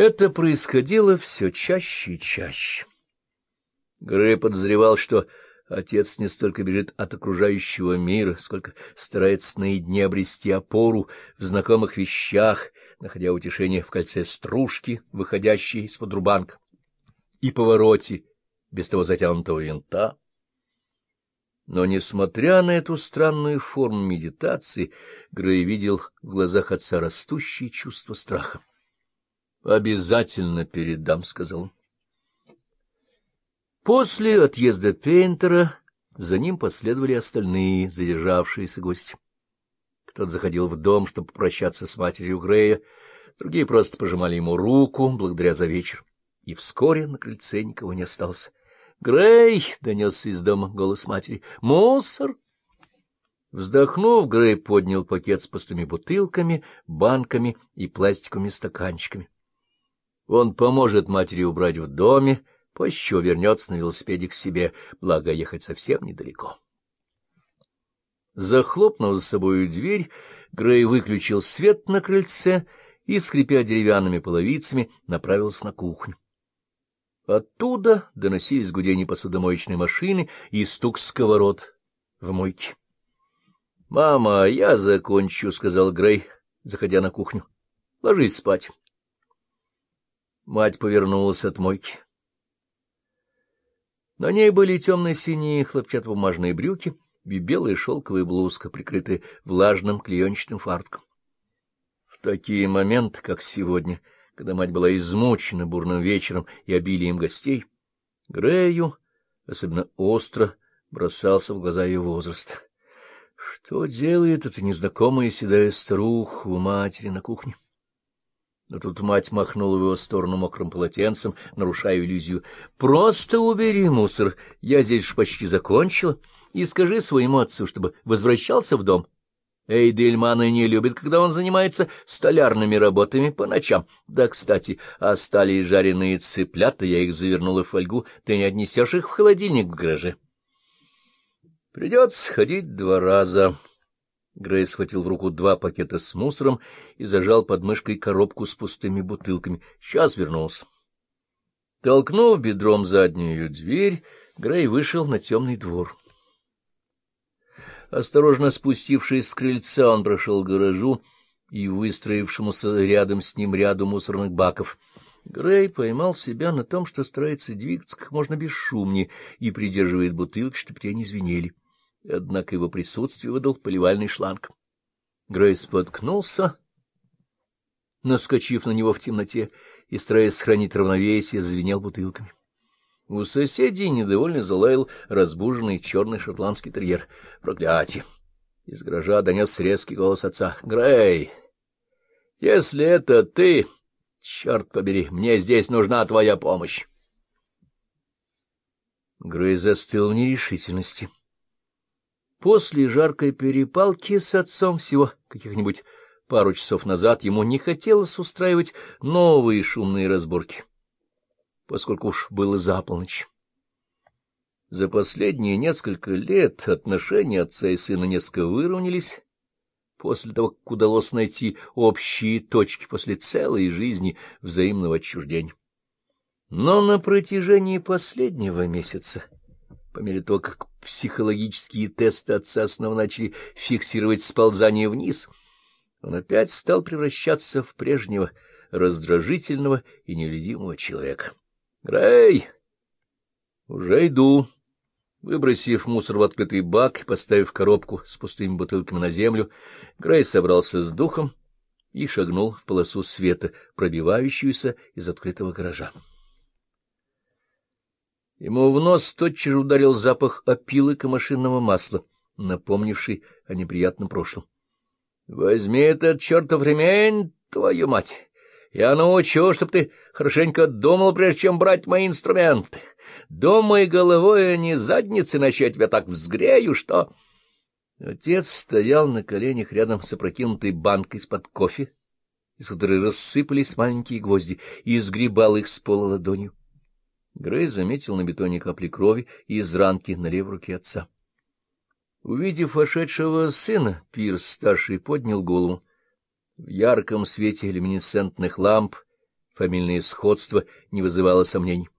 Это происходило все чаще и чаще. Грей подозревал, что отец не столько бежит от окружающего мира, сколько старается наедине обрести опору в знакомых вещах, находя утешение в кольце стружки, выходящей из-под рубанка, и повороте без того затянутого винта. Но, несмотря на эту странную форму медитации, Грей видел в глазах отца растущее чувство страха. — Обязательно передам, — сказал. После отъезда Пейнтера за ним последовали остальные задержавшиеся гости. Кто-то заходил в дом, чтобы попрощаться с матерью Грея, другие просто пожимали ему руку, благодаря за вечер. И вскоре на крыльце никого не осталось. «Грей!» — донесся из дома голос матери. «Мусор!» Вздохнув, Грей поднял пакет с пустыми бутылками, банками и пластиковыми стаканчиками. Он поможет матери убрать в доме, позже вернется на велосипеде к себе, благо ехать совсем недалеко. Захлопнув за собою дверь, Грей выключил свет на крыльце и, скрипя деревянными половицами, направился на кухню. Оттуда доносились гудение посудомоечной машины и стук сковород в мойке. — Мама, я закончу, — сказал Грей, заходя на кухню. — Ложись спать. Мать повернулась от мойки. На ней были темно-синие хлопчатобумажные брюки и белая шелковая блузка, прикрытая влажным клеенчатым фартком. В такие моменты, как сегодня, — когда мать была измучена бурным вечером и обилием гостей, Грею особенно остро бросался в глаза ее возраста. Что делает эта незнакомая седая старуха у матери на кухне? Но тут мать махнула в его сторону мокрым полотенцем, нарушая иллюзию. — Просто убери мусор, я здесь же почти закончила, и скажи своему отцу, чтобы возвращался в дом. — Эйдельманы не любит, когда он занимается столярными работами по ночам. Да, кстати, остались жареные цыплята, я их завернула в фольгу, ты не отнесешь их в холодильник в гараже. Придется сходить два раза. Грей схватил в руку два пакета с мусором и зажал под мышкой коробку с пустыми бутылками. Сейчас вернулся. Толкнув бедром заднюю дверь, Грей вышел на темный двор. Осторожно спустившись с крыльца, он прошел к гаражу и выстроившемуся рядом с ним ряду мусорных баков. Грей поймал себя на том, что старается двигаться как можно бесшумнее и придерживает бутылки, чтобы те не звенели. Однако его присутствие выдал поливальный шланг. Грей споткнулся, наскочив на него в темноте, и, стараясь сохранить равновесие, звенел бутылками. У соседей недовольно залаял разбуженный черный шотландский терьер. Проклятие! Из гаража донес резкий голос отца. — Грей, если это ты, черт побери, мне здесь нужна твоя помощь. Грей застыл в нерешительности. После жаркой перепалки с отцом всего каких-нибудь пару часов назад ему не хотелось устраивать новые шумные разборки поскольку уж было за полночь. За последние несколько лет отношения отца и сына несколько выровнялись, после того, как удалось найти общие точки после целой жизни взаимного отчуждения. Но на протяжении последнего месяца, по мере того, как психологические тесты отца снова начали фиксировать сползание вниз, он опять стал превращаться в прежнего раздражительного и нелюдимого человека. — Грей! — Уже иду. Выбросив мусор в открытый бак и поставив коробку с пустыми бутылками на землю, Грей собрался с духом и шагнул в полосу света, пробивающуюся из открытого гаража. Ему в нос тотчас ударил запах опилок и машинного масла, напомнивший о неприятном прошлом. — Возьми этот чертов ремень, твою мать! Я научу, чтоб ты хорошенько думал, прежде чем брать мои инструменты. Думай головой, а не задницей, иначе тебя так взгрею, что...» Отец стоял на коленях рядом с опрокинутой банкой из-под кофе, из которой рассыпались маленькие гвозди, и сгребал их с пола ладонью. Грей заметил на бетоне капли крови и из ранки на левой руке отца. Увидев вошедшего сына, Пирс старший поднял голову в ярком свете люминесцентных ламп Фамильное сходство не вызывало сомнений.